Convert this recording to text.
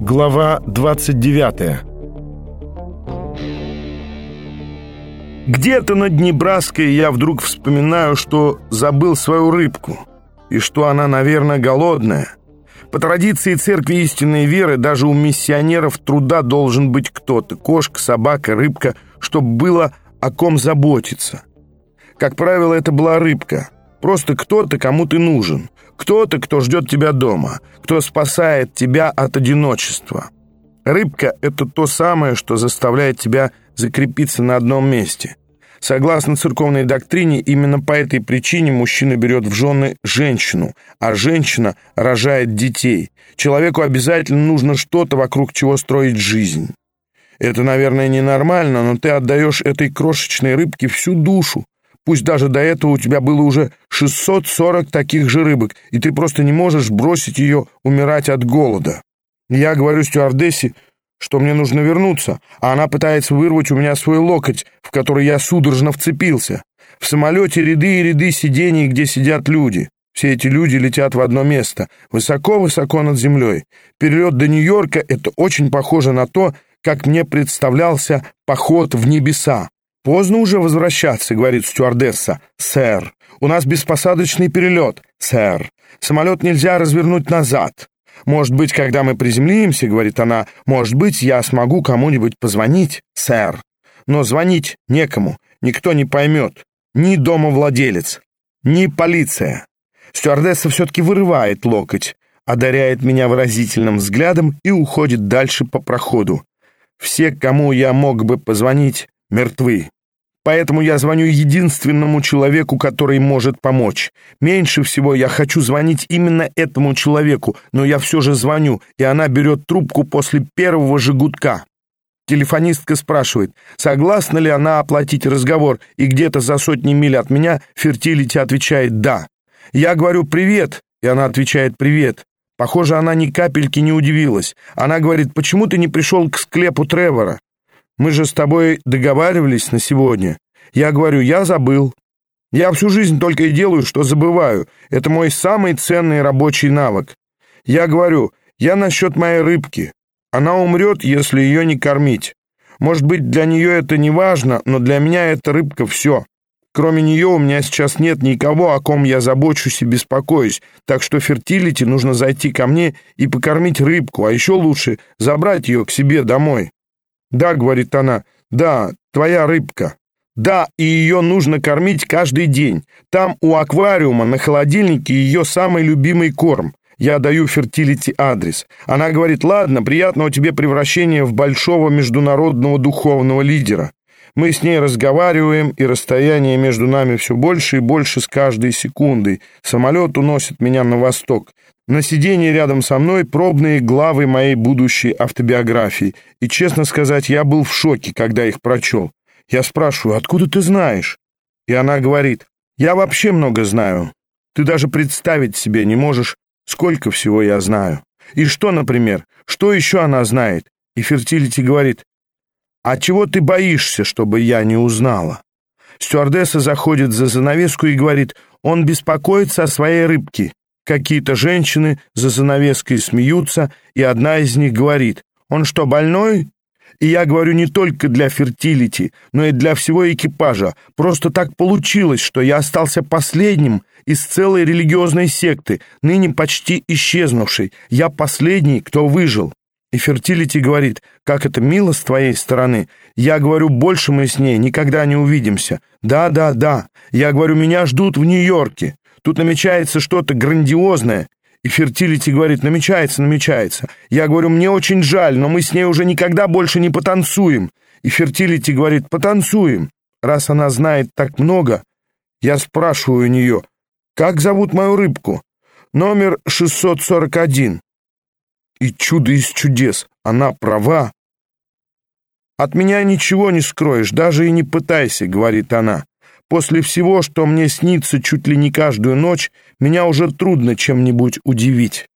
Глава 29 Где-то на Днебраской я вдруг вспоминаю, что забыл свою рыбку, и что она, наверное, голодная. По традиции церкви истинной веры даже у миссионеров труда должен быть кто-то, кошка, собака, рыбка, чтобы было о ком заботиться. Как правило, это была рыбка — Просто кто-то, кому ты нужен. Кто-то, кто ждет тебя дома. Кто спасает тебя от одиночества. Рыбка — это то самое, что заставляет тебя закрепиться на одном месте. Согласно церковной доктрине, именно по этой причине мужчина берет в жены женщину, а женщина рожает детей. Человеку обязательно нужно что-то, вокруг чего строить жизнь. Это, наверное, ненормально, но ты отдаешь этой крошечной рыбке всю душу, Пусть даже до этого у тебя было уже 640 таких же рыбок, и ты просто не можешь бросить ее умирать от голода. Я говорю стюардессе, что мне нужно вернуться, а она пытается вырвать у меня свой локоть, в который я судорожно вцепился. В самолете ряды и ряды сидений, где сидят люди. Все эти люди летят в одно место, высоко-высоко над землей. Перелет до Нью-Йорка — это очень похоже на то, как мне представлялся поход в небеса. «Поздно уже возвращаться», — говорит стюардесса. «Сэр, у нас беспосадочный перелет, сэр. Самолет нельзя развернуть назад. Может быть, когда мы приземлимся, — говорит она, — может быть, я смогу кому-нибудь позвонить, сэр. Но звонить некому, никто не поймет. Ни домовладелец, ни полиция. Стюардесса все-таки вырывает локоть, одаряет меня выразительным взглядом и уходит дальше по проходу. Все, кому я мог бы позвонить, мертвы. Поэтому я звоню единственному человеку, который может помочь. Меньше всего я хочу звонить именно этому человеку, но я все же звоню, и она берет трубку после первого же гудка. Телефонистка спрашивает, согласна ли она оплатить разговор, и где-то за сотни миль от меня Фертилити отвечает «да». Я говорю «привет», и она отвечает «привет». Похоже, она ни капельки не удивилась. Она говорит, почему ты не пришел к склепу Тревора? Мы же с тобой договаривались на сегодня. Я говорю, я забыл. Я всю жизнь только и делаю, что забываю. Это мой самый ценный рабочий навык. Я говорю, я насчет моей рыбки. Она умрет, если ее не кормить. Может быть, для нее это не важно, но для меня эта рыбка все. Кроме нее у меня сейчас нет никого, о ком я забочусь и беспокоюсь, так что фертилити нужно зайти ко мне и покормить рыбку, а еще лучше забрать ее к себе домой. «Да», — говорит она, — «да, твоя рыбка». Да, и ее нужно кормить каждый день. Там у аквариума на холодильнике ее самый любимый корм. Я даю фертилити адрес. Она говорит, ладно, приятного тебе превращения в большого международного духовного лидера. Мы с ней разговариваем, и расстояние между нами все больше и больше с каждой секундой. Самолет уносит меня на восток. На сиденье рядом со мной пробные главы моей будущей автобиографии. И, честно сказать, я был в шоке, когда их прочел. Я спрашиваю, откуда ты знаешь? И она говорит, я вообще много знаю. Ты даже представить себе не можешь, сколько всего я знаю. И что, например, что еще она знает? И Фертилити говорит, а чего ты боишься, чтобы я не узнала? Стюардесса заходит за занавеску и говорит, он беспокоится о своей рыбке. Какие-то женщины за занавеской смеются, и одна из них говорит, «Он что, больной?» И я говорю не только для фертилити, но и для всего экипажа. Просто так получилось, что я остался последним из целой религиозной секты, ныне почти исчезнувшей. Я последний, кто выжил. И фертилити говорит, как это мило с твоей стороны. Я говорю, больше мы с ней никогда не увидимся. Да, да, да. Я говорю, меня ждут в Нью-Йорке. Тут намечается что-то грандиозное. И Фертилити говорит, намечается, намечается. Я говорю, мне очень жаль, но мы с ней уже никогда больше не потанцуем. И Фертилити говорит, потанцуем. Раз она знает так много, я спрашиваю у нее, как зовут мою рыбку? Номер 641. И чудо из чудес, она права. От меня ничего не скроешь, даже и не пытайся, говорит она. После всего, что мне снится чуть ли не каждую ночь, меня уже трудно чем-нибудь удивить.